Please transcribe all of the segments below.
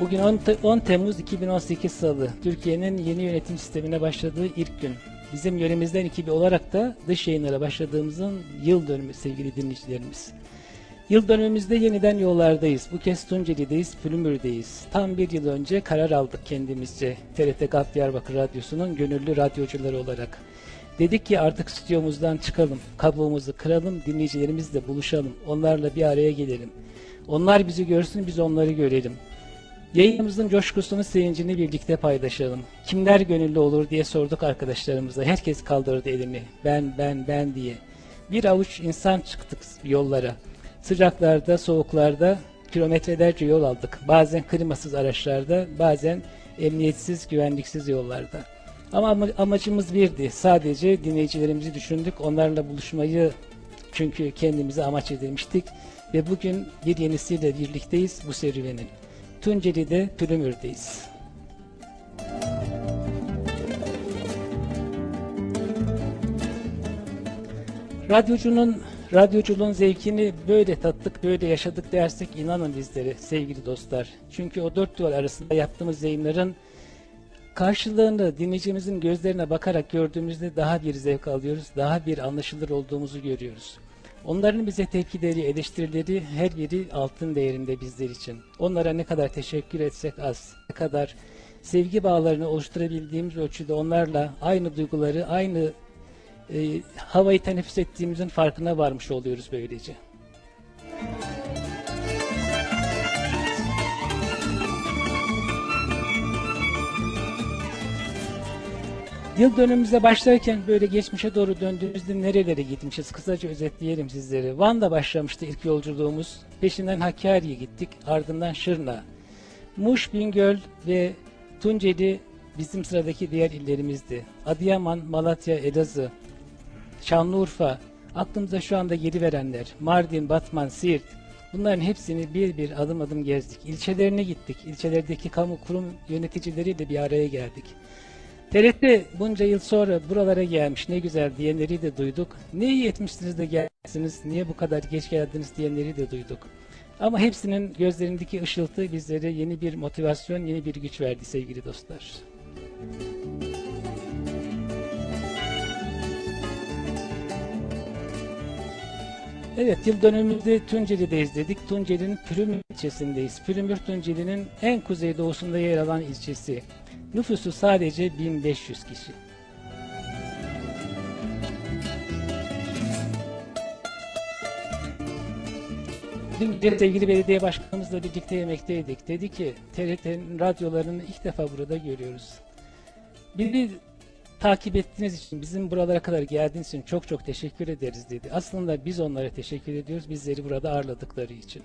Bugün 10, Te- 10 Temmuz 2018 Salı. Türkiye'nin yeni yönetim sistemine başladığı ilk gün. Bizim yöremizden ekibi olarak da dış yayınlara başladığımızın yıl dönümü sevgili dinleyicilerimiz. Yıl dönümümüzde yeniden yollardayız. Bu kez Tunceli'deyiz, Pülümür'deyiz. Tam bir yıl önce karar aldık kendimizce. TRT GAP Diyarbakır Radyosu'nun gönüllü radyocuları olarak. Dedik ki artık stüdyomuzdan çıkalım, kabuğumuzu kıralım, dinleyicilerimizle buluşalım, onlarla bir araya gelelim. Onlar bizi görsün, biz onları görelim. Yayınımızın coşkusunu, sevincini birlikte paylaşalım. Kimler gönüllü olur diye sorduk arkadaşlarımıza. Herkes kaldırdı elini. Ben, ben, ben diye. Bir avuç insan çıktık yollara. Sıcaklarda, soğuklarda kilometrelerce yol aldık. Bazen klimasız araçlarda, bazen emniyetsiz, güvenliksiz yollarda. Ama ama- amacımız birdi. Sadece dinleyicilerimizi düşündük. Onlarla buluşmayı çünkü kendimize amaç edinmiştik. Ve bugün bir yenisiyle birlikteyiz bu serüvenin. Tunceli'de Pülümür'deyiz. Radyocunun radyoculuğun zevkini böyle tattık, böyle yaşadık dersek inanın bizlere sevgili dostlar. Çünkü o dört duvar arasında yaptığımız yayınların karşılığını dinleyicimizin gözlerine bakarak gördüğümüzde daha bir zevk alıyoruz, daha bir anlaşılır olduğumuzu görüyoruz. Onların bize tepkileri, eleştirileri her biri altın değerinde bizler için. Onlara ne kadar teşekkür etsek az, ne kadar sevgi bağlarını oluşturabildiğimiz ölçüde onlarla aynı duyguları, aynı e, havayı teneffüs ettiğimizin farkına varmış oluyoruz böylece. Yıl dönümümüze başlarken böyle geçmişe doğru döndüğümüzde nerelere gitmişiz? Kısaca özetleyelim sizlere. Van'da başlamıştı ilk yolculuğumuz. Peşinden Hakkari'ye gittik. Ardından Şırna. Muş, Bingöl ve Tunceli bizim sıradaki diğer illerimizdi. Adıyaman, Malatya, Elazığ, Şanlıurfa, aklımıza şu anda geri verenler, Mardin, Batman, Siirt, bunların hepsini bir bir adım adım gezdik. İlçelerine gittik. İlçelerdeki kamu kurum yöneticileriyle bir araya geldik. TRT bunca yıl sonra buralara gelmiş ne güzel diyenleri de duyduk. Ne iyi etmişsiniz de geldiniz, niye bu kadar geç geldiniz diyenleri de duyduk. Ama hepsinin gözlerindeki ışıltı bizlere yeni bir motivasyon, yeni bir güç verdi sevgili dostlar. Evet, yıl dönümümüzde Tunceli'deyiz dedik. Tunceli'nin Pürümür ilçesindeyiz. Pürümür Tunceli'nin en kuzeydoğusunda yer alan ilçesi. Nüfusu sadece 1500 kişi. Dün sevgili belediye başkanımızla birlikte yemekteydik. Dedi ki TRT'nin radyolarını ilk defa burada görüyoruz. Bizi takip ettiğiniz için, bizim buralara kadar geldiğiniz için çok çok teşekkür ederiz dedi. Aslında biz onlara teşekkür ediyoruz, bizleri burada ağırladıkları için.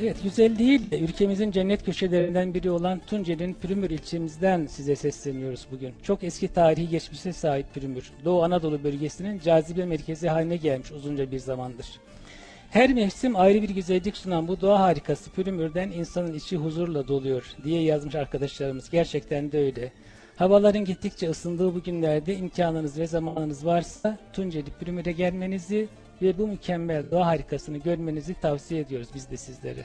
Evet, güzel değil de ülkemizin cennet köşelerinden biri olan Tunceli'nin Pürümür ilçemizden size sesleniyoruz bugün. Çok eski tarihi geçmişe sahip Pürümür, Doğu Anadolu bölgesinin cazibe merkezi haline gelmiş uzunca bir zamandır. Her mevsim ayrı bir güzellik sunan bu doğa harikası Pürümür'den insanın içi huzurla doluyor diye yazmış arkadaşlarımız. Gerçekten de öyle. Havaların gittikçe ısındığı bu günlerde imkanınız ve zamanınız varsa Tunceli Pürümür'e gelmenizi ve bu mükemmel doğa harikasını görmenizi tavsiye ediyoruz biz de sizlere.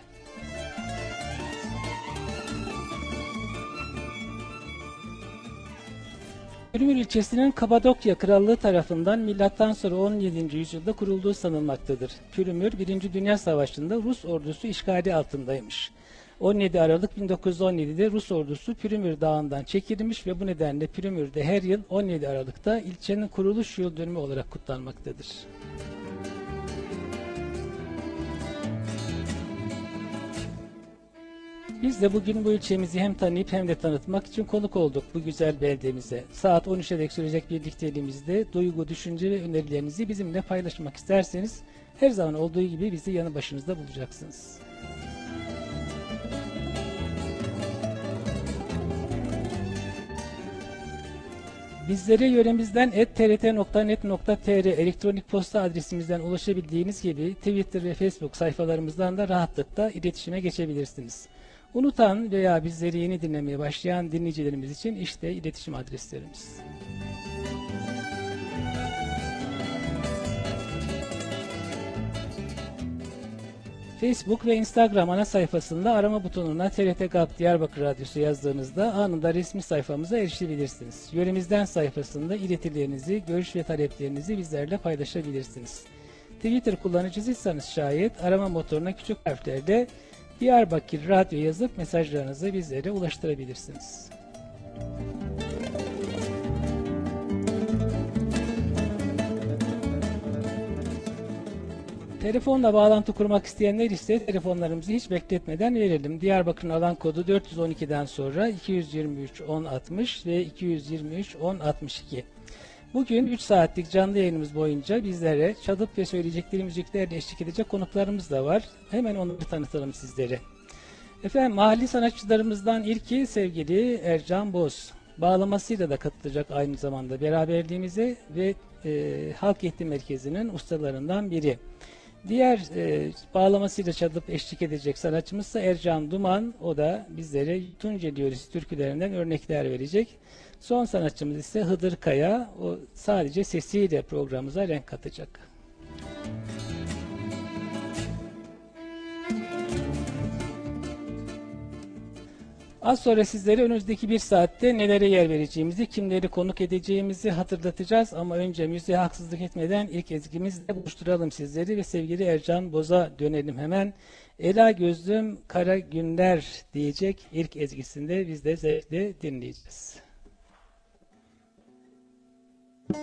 Pürümür ilçesinin Kapadokya Krallığı tarafından milattan sonra 17. yüzyılda kurulduğu sanılmaktadır. Pürümür 1. Dünya Savaşı'nda Rus ordusu işgali altındaymış. 17 Aralık 1917'de Rus ordusu Pürümür Dağı'ndan çekilmiş ve bu nedenle Pürümür'de her yıl 17 Aralık'ta ilçenin kuruluş yıl dönümü olarak kutlanmaktadır. Biz de bugün bu ilçemizi hem tanıyıp hem de tanıtmak için konuk olduk bu güzel beldemize. Saat 13'e dek sürecek birlikteliğimizde duygu, düşünce ve önerilerinizi bizimle paylaşmak isterseniz her zaman olduğu gibi bizi yanı başınızda bulacaksınız. Bizlere yöremizden ettrt.net.tr elektronik posta adresimizden ulaşabildiğiniz gibi Twitter ve Facebook sayfalarımızdan da rahatlıkla iletişime geçebilirsiniz. Unutan veya bizleri yeni dinlemeye başlayan dinleyicilerimiz için işte iletişim adreslerimiz. Facebook ve Instagram ana sayfasında arama butonuna TRT GAP Diyarbakır Radyosu yazdığınızda anında resmi sayfamıza erişebilirsiniz. Yöremizden sayfasında iletilerinizi, görüş ve taleplerinizi bizlerle paylaşabilirsiniz. Twitter kullanıcısıysanız şayet arama motoruna küçük harflerle Diyarbakır Radyo yazıp mesajlarınızı bizlere ulaştırabilirsiniz. Telefonla bağlantı kurmak isteyenler ise telefonlarımızı hiç bekletmeden verelim. Diyarbakır'ın alan kodu 412'den sonra 223 1060 ve 223 1062. Bugün 3 saatlik canlı yayınımız boyunca bizlere çalıp ve söyleyecekleri müziklerle eşlik edecek konuklarımız da var. Hemen onları tanıtalım sizlere. Efendim mahalli sanatçılarımızdan ilki sevgili Ercan Boz. Bağlamasıyla da katılacak aynı zamanda beraberliğimize ve e, Halk Eğitim Merkezi'nin ustalarından biri. Diğer e, bağlamasıyla çalıp eşlik edecek sanatçımız ise Ercan Duman. O da bizlere Tunceli yöresi türkülerinden örnekler verecek. Son sanatçımız ise Hıdır Kaya. O sadece sesiyle programımıza renk katacak. Az sonra sizlere önümüzdeki bir saatte nelere yer vereceğimizi, kimleri konuk edeceğimizi hatırlatacağız. Ama önce müziğe haksızlık etmeden ilk ezgimizle buluşturalım sizleri ve sevgili Ercan Boz'a dönelim hemen. Ela gözlüm kara günler diyecek ilk ezgisinde biz de zevkle dinleyeceğiz. Kara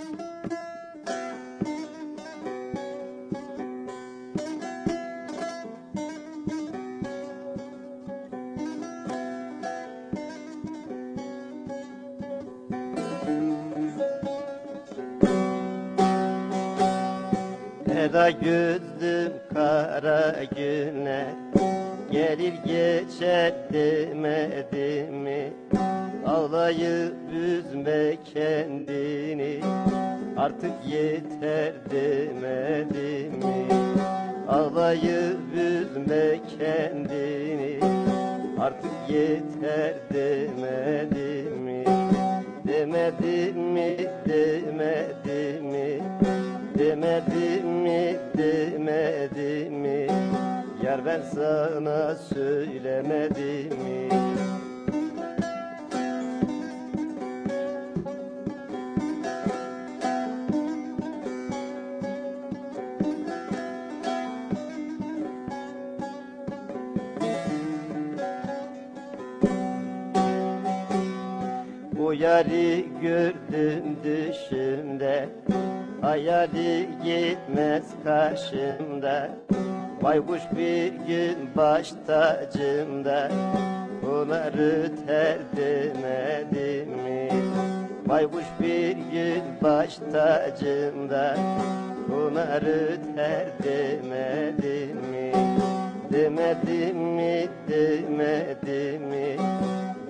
gözlüm kara güne Gelir geçer demedi mi? Ağlayıp üzme kendini Artık yeter demedi mi? Ağlayıp üzme kendini. Artık yeter demedi mi? Demedi mi demedi mi? Demedi mi demedi mi? Yar ben sana söylemedim mi yari gördüm düşümde Hayali gitmez karşımda Baykuş bir gün baş tacımda Onları terdemedim mi? Baykuş bir gün baş tacımda Onları terdemedim mi? Demedim mi, demedim mi?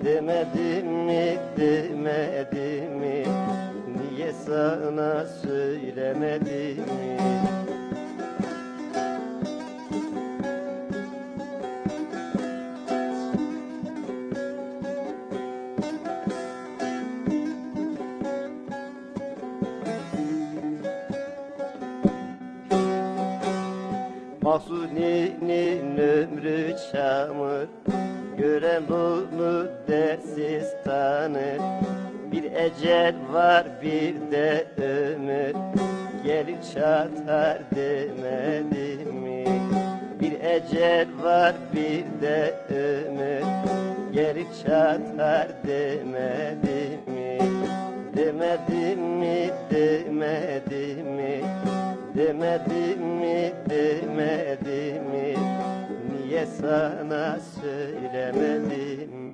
Demedim mi, demedim mi? Niye sana söylemedim mi? Mahsuni'nin ömrü çamur Gören bunu dersiz tanır. Bir ecel var bir de ömür. Gelip çatar demedim mi? Bir ecel var bir de ömür. Geri çatar demedim mi? Demedim mi demedim mi? Demedim mi demedim mi Niye sana söylemedim mi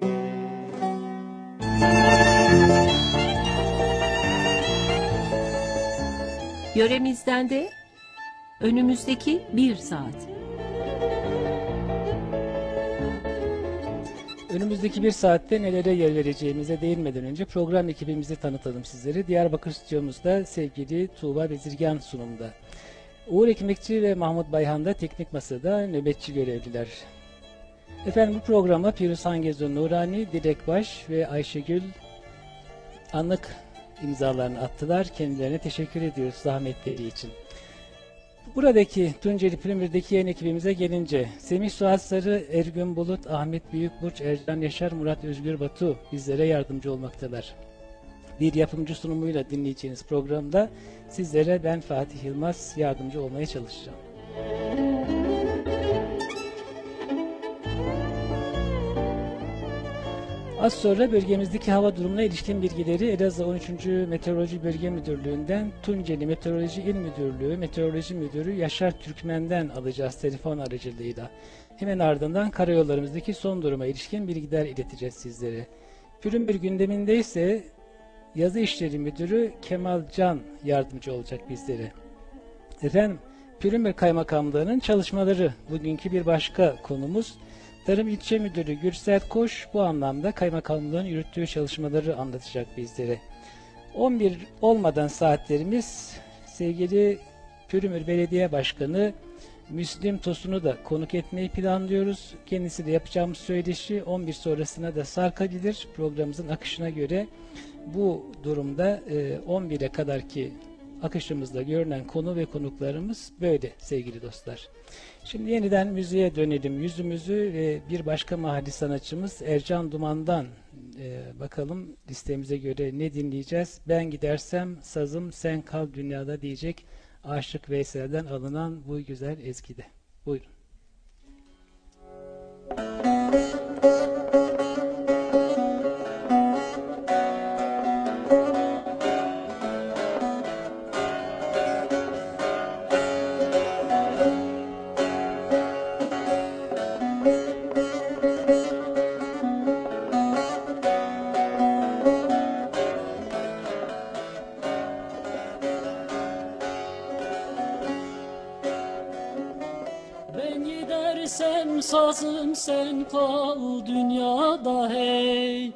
Yöremizden de önümüzdeki bir saat. Önümüzdeki bir saatte nelere yer vereceğimize değinmeden önce program ekibimizi tanıtalım sizlere. Diyarbakır stüdyomuzda sevgili Tuğba Bezirgan sunumda. Uğur Ekmekçi ve Mahmut Bayhan da teknik masada nöbetçi görevliler. Efendim bu programa Firuz Hangezo Nurani, Dilek Baş ve Ayşegül anlık imzalarını attılar. Kendilerine teşekkür ediyoruz zahmetleri için. Buradaki Tunceli Primir'deki yayın ekibimize gelince Semih Suat Sarı, Ergün Bulut, Ahmet Büyükburç, Ercan Yaşar, Murat Özgür Batu bizlere yardımcı olmaktalar. Bir yapımcı sunumuyla dinleyeceğiniz programda sizlere ben Fatih Yılmaz yardımcı olmaya çalışacağım. Az sonra bölgemizdeki hava durumuna ilişkin bilgileri Elazığ 13. Meteoroloji Bölge Müdürlüğü'nden Tunceli Meteoroloji İl Müdürlüğü Meteoroloji Müdürü Yaşar Türkmen'den alacağız telefon aracılığıyla. Hemen ardından karayollarımızdaki son duruma ilişkin bilgiler ileteceğiz sizlere. Pürün bir gündeminde ise Yazı İşleri Müdürü Kemal Can yardımcı olacak bizlere. Efendim, Pürümür Kaymakamlığı'nın çalışmaları bugünkü bir başka konumuz. Tarım İlçe Müdürü Gürsel Koş bu anlamda kaymakamlığın yürüttüğü çalışmaları anlatacak bizlere. 11 olmadan saatlerimiz sevgili Pürümür Belediye Başkanı Müslim Tosun'u da konuk etmeyi planlıyoruz. Kendisi de yapacağımız söyleşi 11 sonrasına da sarkabilir. Programımızın akışına göre bu durumda 11'e kadarki akışımızda görünen konu ve konuklarımız böyle sevgili dostlar. Şimdi yeniden müziğe dönelim yüzümüzü ve bir başka mahalli sanatçımız Ercan Duman'dan e, bakalım listemize göre ne dinleyeceğiz. Ben gidersem sazım sen kal dünyada diyecek Aşık Veysel'den alınan bu güzel ezgide. Buyurun. Sen kal dünyada hey.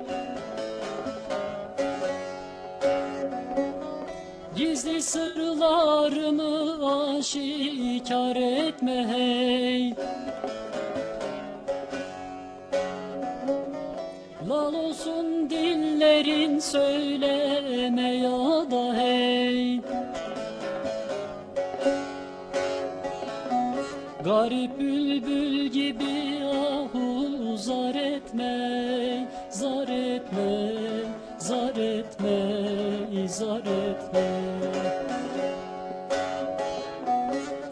Gizli sırlarımı aşikar etme hey. Lal olsun dillerin söyleme ya da hey. Garip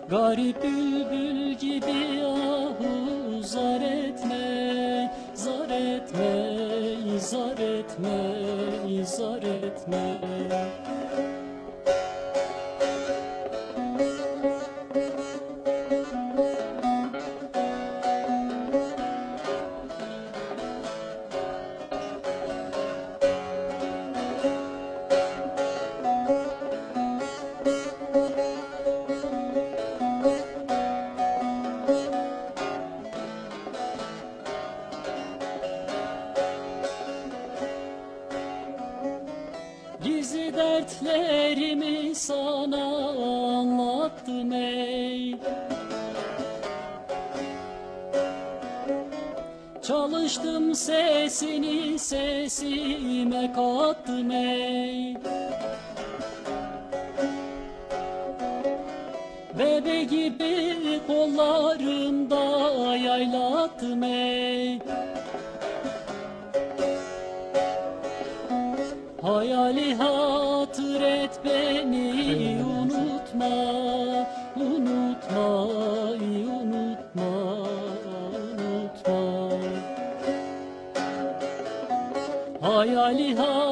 Garip bülbül gibi ahu zar etme, zar etme, zar etme, zar etme. Sesini sesime kattım ey Bebe gibi kollarımda yaylattım ey Hayali hatır et beni unutma, salihah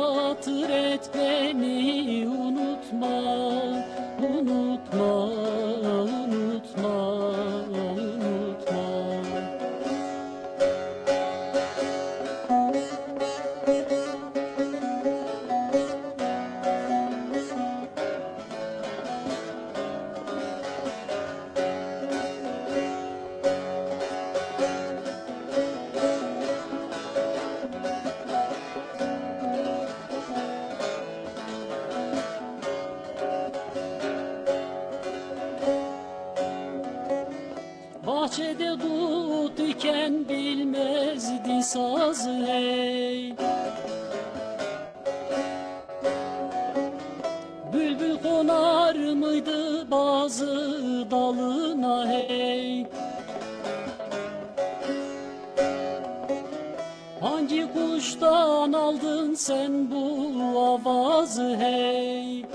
sen bu avazı hey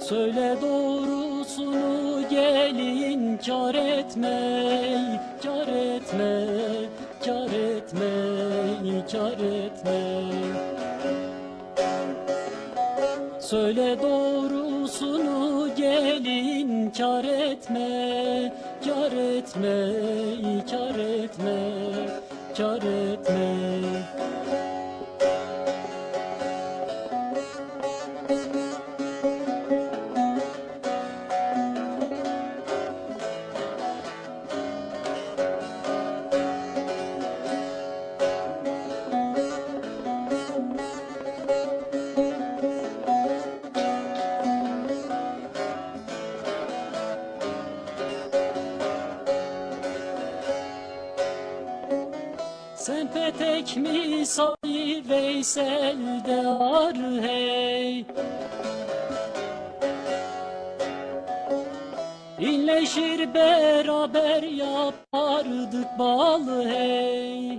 Söyle doğrusunu gelin kar etme, kar etme, kar etme, kar etme. Söyle doğrusunu gelin kar etme, kar etme, kar etme, kar etme. Bal hey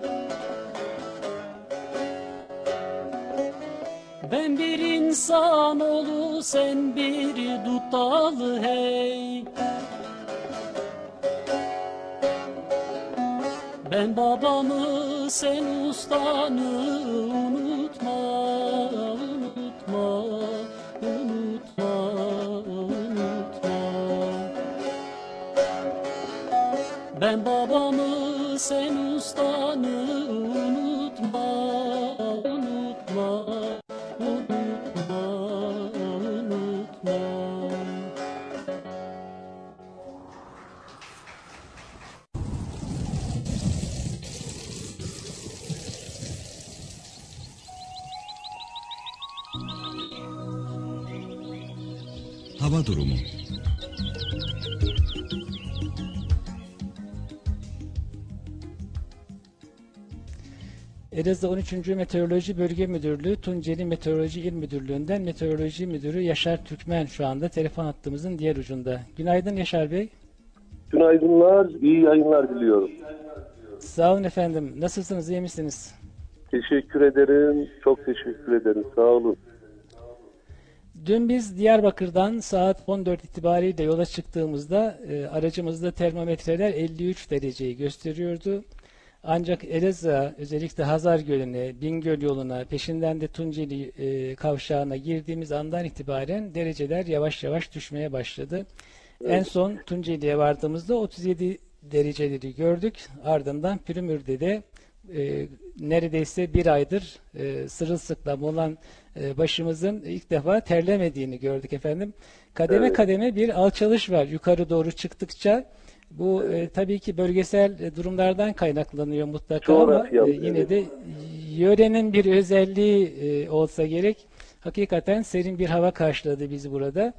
Ben bir insan olu sen bir dut dalı hey Ben babamı sen ustanı unutma, unutma, unutma, unutma. Ben babamı sen ustanı unutma, unutma, unutma, unutma. Hava durumu. Elazığ 13. Meteoroloji Bölge Müdürlüğü Tunceli Meteoroloji İl Müdürlüğü'nden Meteoroloji Müdürü Yaşar Türkmen şu anda telefon hattımızın diğer ucunda. Günaydın Yaşar Bey. Günaydınlar, iyi yayınlar diliyorum. Sağ olun efendim. Nasılsınız, iyi misiniz? Teşekkür ederim, çok teşekkür ederim, sağ olun. Dün biz Diyarbakır'dan saat 14 itibariyle yola çıktığımızda e, aracımızda termometreler 53 dereceyi gösteriyordu. Ancak Elazığ'a, özellikle Hazar Gölü'ne, Bingöl yoluna, peşinden de Tunceli e, kavşağına girdiğimiz andan itibaren dereceler yavaş yavaş düşmeye başladı. En son Tunceli'ye vardığımızda 37 dereceleri gördük. Ardından Pürümür'de de e, neredeyse bir aydır e, sırılsıklam olan e, başımızın ilk defa terlemediğini gördük efendim. Kademe Evet. kademe bir alçalış var yukarı doğru çıktıkça. Bu e, tabii ki bölgesel e, durumlardan kaynaklanıyor mutlaka ama Coğrafya, e, yine evet. de yörenin bir özelliği e, olsa gerek. Hakikaten serin bir hava karşıladı bizi burada.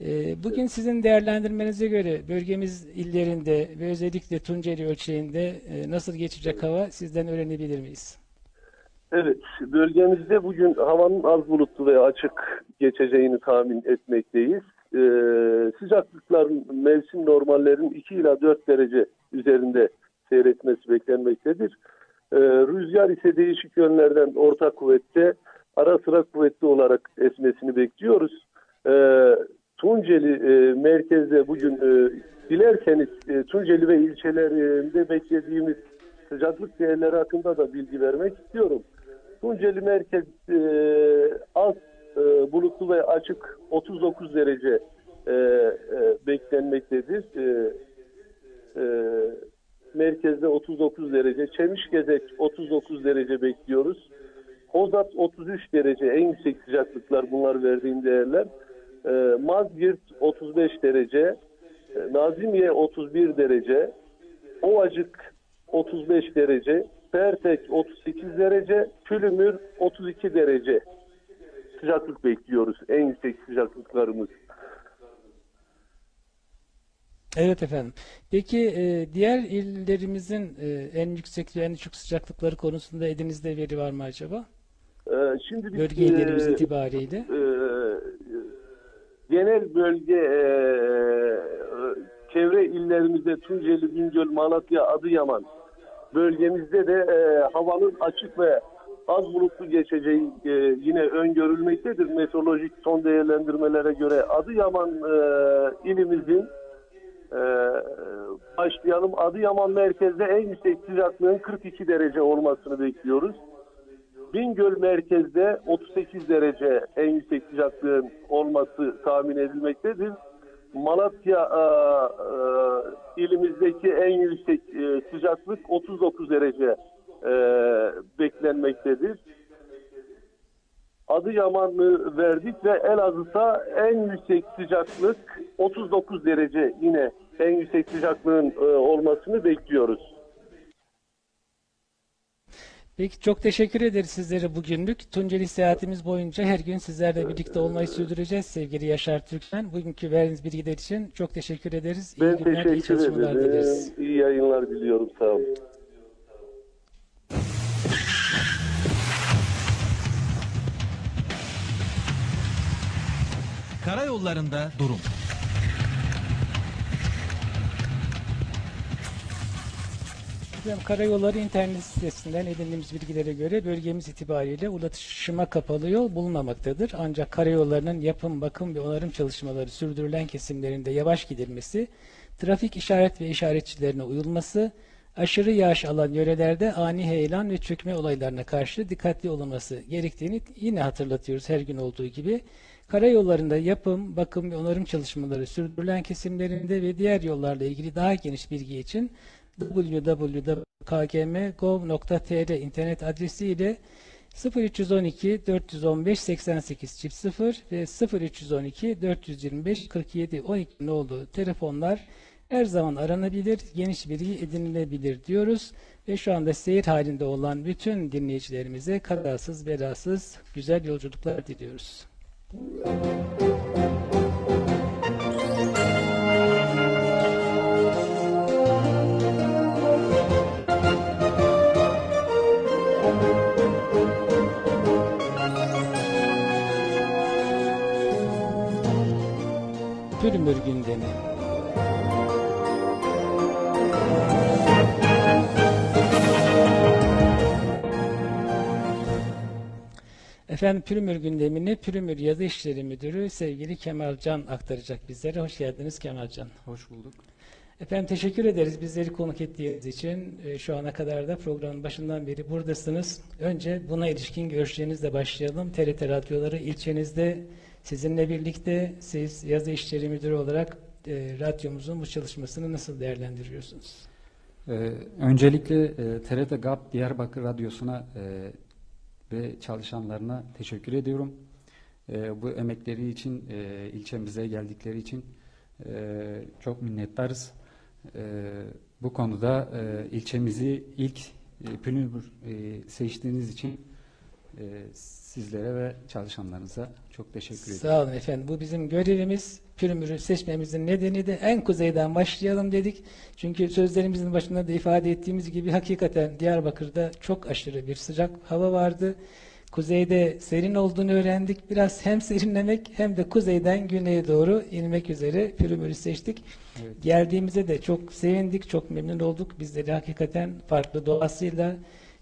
E, Bugün sizin değerlendirmenize göre bölgemiz illerinde ve özellikle Tunceli ölçeğinde e, nasıl geçecek hava sizden öğrenebilir miyiz? Evet, bölgemizde bugün havanın az bulutlu ve açık geçeceğini tahmin etmekteyiz. Ee, sıcaklıkların mevsim normallerin 2 ila 4 derece üzerinde seyretmesi beklenmektedir. Ee, rüzgar ise değişik yönlerden orta kuvvette, ara sıra kuvvetli olarak esmesini bekliyoruz. Ee, Tunceli e, merkezde bugün e, dilerseniz e, Tunceli ve ilçelerinde beklediğimiz sıcaklık değerleri hakkında da bilgi vermek istiyorum. Tunceli merkez e, az e, bulutlu ve açık 39 derece e, e, beklenmektedir. E, e, merkezde 39 derece, Çemişgezek 39 derece bekliyoruz. Hozat 33 derece en yüksek sıcaklıklar bunlar verdiğim değerler. E, Mazgirt 35 derece, e, Nazimiye 31 derece, Ovacık 35 derece, Pertek 38 derece, Külümür 32 derece sıcaklık bekliyoruz. En yüksek sıcaklıklarımız. Evet efendim. Peki e, diğer illerimizin e, en yüksek ve en düşük sıcaklıkları konusunda elinizde veri var mı acaba? Ee, şimdi biz, Bölge illerimiz e, itibariyle. e, genel bölge e, çevre illerimizde Tunceli, Bingöl, Malatya, Adıyaman bölgemizde de e, havanın açık ve az bulutlu geçeceği e, yine öngörülmektedir. Meteorolojik son değerlendirmelere göre Adıyaman e, ilimizin e, başlayalım. Adıyaman merkezde en yüksek sıcaklığın 42 derece olmasını bekliyoruz. Bingöl merkezde 38 derece en yüksek sıcaklığın olması tahmin edilmektedir. Malatya e, e, ilimizdeki en yüksek e, sıcaklık 39 derece e, beklenmektedir. Adıyaman'ı verdik ve Elazığ'da en yüksek sıcaklık 39 derece yine en yüksek sıcaklığın e, olmasını bekliyoruz. Peki çok teşekkür ederiz sizlere bugünlük. Tunceli seyahatimiz boyunca her gün sizlerle birlikte olmayı sürdüreceğiz sevgili Yaşar Türkmen. Bugünkü verdiğiniz bilgiler için çok teşekkür ederiz. İyi Ben günler, iyi teşekkür dileriz. ederim. İyi yayınlar diliyorum. Sağ olun. Karayollarında durum. Karayolları internet sitesinden edindiğimiz bilgilere göre bölgemiz itibariyle ulaşıma kapalı yol bulunmamaktadır. Ancak karayollarının yapım, bakım ve onarım çalışmaları sürdürülen kesimlerinde yavaş gidilmesi, trafik işaret ve işaretçilerine uyulması, aşırı yağış alan yörelerde ani heyelan ve çökme olaylarına karşı dikkatli olunması gerektiğini yine hatırlatıyoruz her gün olduğu gibi. Karayollarında yapım, bakım ve onarım çalışmaları sürdürülen kesimlerinde ve diğer yollarla ilgili daha geniş bilgi için www.kgm.gov.tr internet adresi ile 0312 415 88 çift 0 ve 0312 425 47 12 nolu telefonlar her zaman aranabilir, geniş bilgi edinilebilir diyoruz. Ve şu anda seyir halinde olan bütün dinleyicilerimize kazasız belasız güzel yolculuklar diliyoruz. Pürmür gündemi. Efendim Pürmür gündemini Pürmür Yazı İşleri Müdürü sevgili Kemal Can aktaracak bizlere. Hoş geldiniz Kemal Can. Hoş bulduk. Efendim teşekkür ederiz bizleri konuk ettiğiniz için. Ee, Şu ana kadar da programın başından beri buradasınız. Önce buna ilişkin görüşlerinizle başlayalım. TRT Radyoları ilçenizde sizinle birlikte siz yazı işleri müdürü olarak e, radyomuzun bu çalışmasını nasıl değerlendiriyorsunuz? Ee, öncelikle e, TRT GAP Diyarbakır Radyosu'na e, ve çalışanlarına teşekkür ediyorum. E, bu emekleri için, e, ilçemize geldikleri için e, çok minnettarız. E, bu konuda e, ilçemizi ilk e, Pünübür e, seçtiğiniz için e, sizlere ve çalışanlarınıza çok teşekkür ediyorum. Sağ olun efendim. Bu bizim görevimiz. Pürmür'ü seçmemizin nedeni de en kuzeyden başlayalım dedik. Çünkü sözlerimizin başında da ifade ettiğimiz gibi hakikaten Diyarbakır'da çok aşırı bir sıcak hava vardı. Kuzeyde serin olduğunu öğrendik. Biraz hem serinlemek hem de kuzeyden güneye doğru inmek üzere Pürmür'ü seçtik. Evet. Geldiğimizde de çok sevindik, çok memnun olduk. Bizleri hakikaten farklı doğasıyla,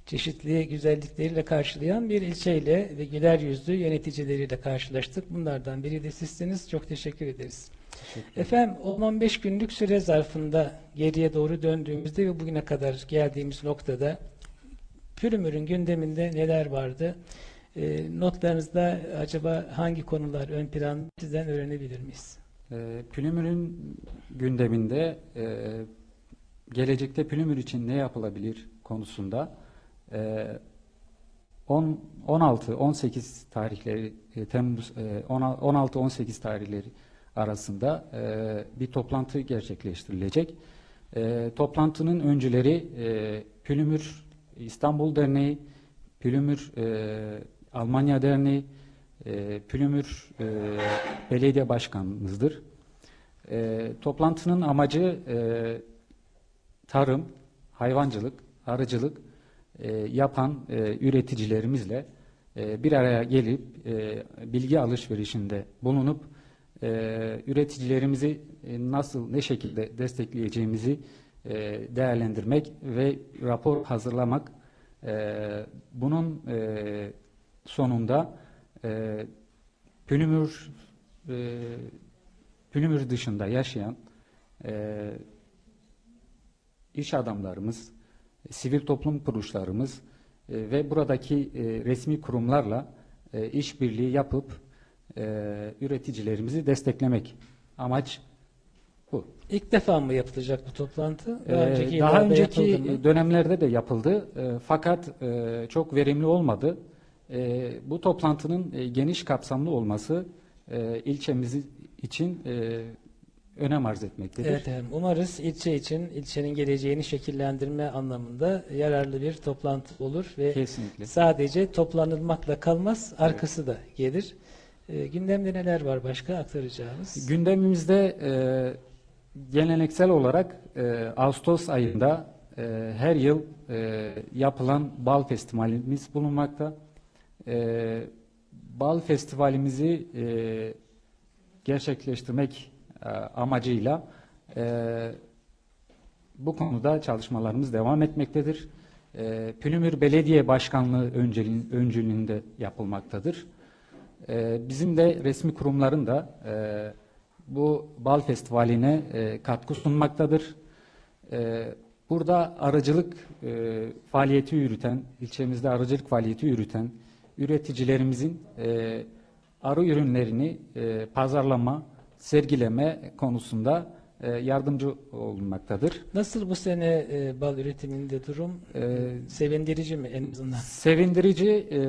çeşitli güzellikleriyle karşılayan bir ilçeyle ve güler yüzlü yöneticileriyle karşılaştık. Bunlardan biri de sizsiniz. Çok teşekkür ederiz. Teşekkür. Efendim 10-15 günlük süre zarfında geriye doğru döndüğümüzde ve bugüne kadar geldiğimiz noktada Pürümür'ün gündeminde neler vardı? Ee, notlarınızda acaba hangi konular ön plan sizden öğrenebilir miyiz? E, Pülümür'ün gündeminde e, gelecekte Pülümür için ne yapılabilir konusunda e, 10 16-18 tarihleri e, Temmuz e, 16-18 tarihleri arasında e, bir toplantı gerçekleştirilecek. E, toplantının öncüleri e, Pülümür İstanbul Derneği, Pülümür e, Almanya Derneği, e, Pülümür e, Belediye Başkanımızdır. E, toplantının amacı e, tarım, hayvancılık, arıcılık e, yapan e, üreticilerimizle e, bir araya gelip e, bilgi alışverişinde bulunup e, üreticilerimizi e, nasıl, ne şekilde destekleyeceğimizi e, değerlendirmek ve rapor hazırlamak. E, bunun e, sonunda e, Pünümür e, Pünümür dışında yaşayan e, iş adamlarımız, sivil toplum kuruluşlarımız e, ve buradaki e, resmi kurumlarla e, işbirliği yapıp e, üreticilerimizi desteklemek amaç bu. İlk defa mı yapılacak bu toplantı? Ee, Daha önceki, daha önceki dönemlerde de yapıldı Ee, fakat e, çok verimli olmadı. Ee, bu toplantının e, geniş kapsamlı olması e, ilçemiz için e, önem arz etmektedir. Evet efendim. Umarız ilçe için ilçenin geleceğini şekillendirme anlamında yararlı bir toplantı olur ve Kesinlikle. sadece toplanılmakla kalmaz, arkası da gelir. Ee, gündemde neler var başka aktaracağımız? Gündemimizde e, geleneksel olarak e, Ağustos ayında e, her yıl e, yapılan bal festivalimiz bulunmakta. E, bal festivalimizi e, gerçekleştirmek e, amacıyla e, bu konuda çalışmalarımız devam etmektedir. E, Pünümür Belediye Başkanlığı önceliğin- öncülüğünde yapılmaktadır. E, bizim de resmi kurumların da bu bal festivaline katkı sunmaktadır. Burada arıcılık e, faaliyeti yürüten, ilçemizde arıcılık faaliyeti yürüten üreticilerimizin arı ürünlerini e, pazarlama, sergileme konusunda e, yardımcı olunmaktadır. Nasıl bu sene e, bal üretiminde durum? E, Sevindirici mi en azından? Sevindirici e,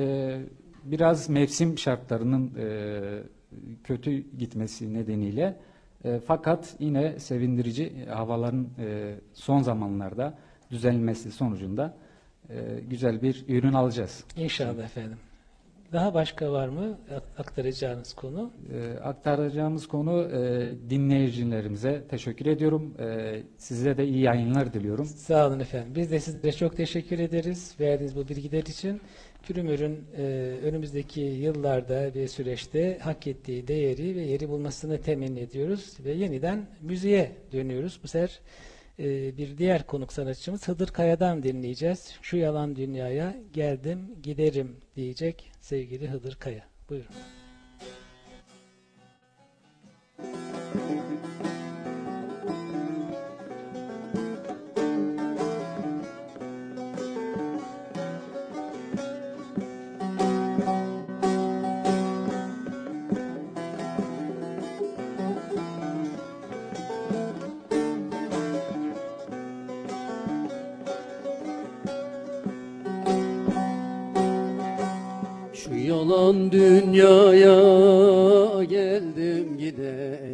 biraz mevsim şartlarının e, kötü gitmesi nedeniyle e, fakat yine sevindirici havaların e, son zamanlarda düzelmesi sonucunda e, güzel bir ürün alacağız. İnşallah efendim. Daha başka var mı ak- aktaracağınız konu? E, aktaracağımız konu e, dinleyicilerimize teşekkür ediyorum. E, size de iyi yayınlar diliyorum. Sağ olun efendim. Biz de sizlere çok teşekkür ederiz verdiğiniz bu bilgiler için. Kürümür'ün e, önümüzdeki yıllarda ve süreçte hak ettiği değeri ve yeri bulmasını temenni ediyoruz ve yeniden müziğe dönüyoruz. Bu sefer e, bir diğer konuk sanatçımız Hıdır Kaya'dan dinleyeceğiz. Şu yalan dünyaya geldim giderim diyecek sevgili Hıdır Kaya. Buyurun. Şu yalan dünyaya geldim gidelim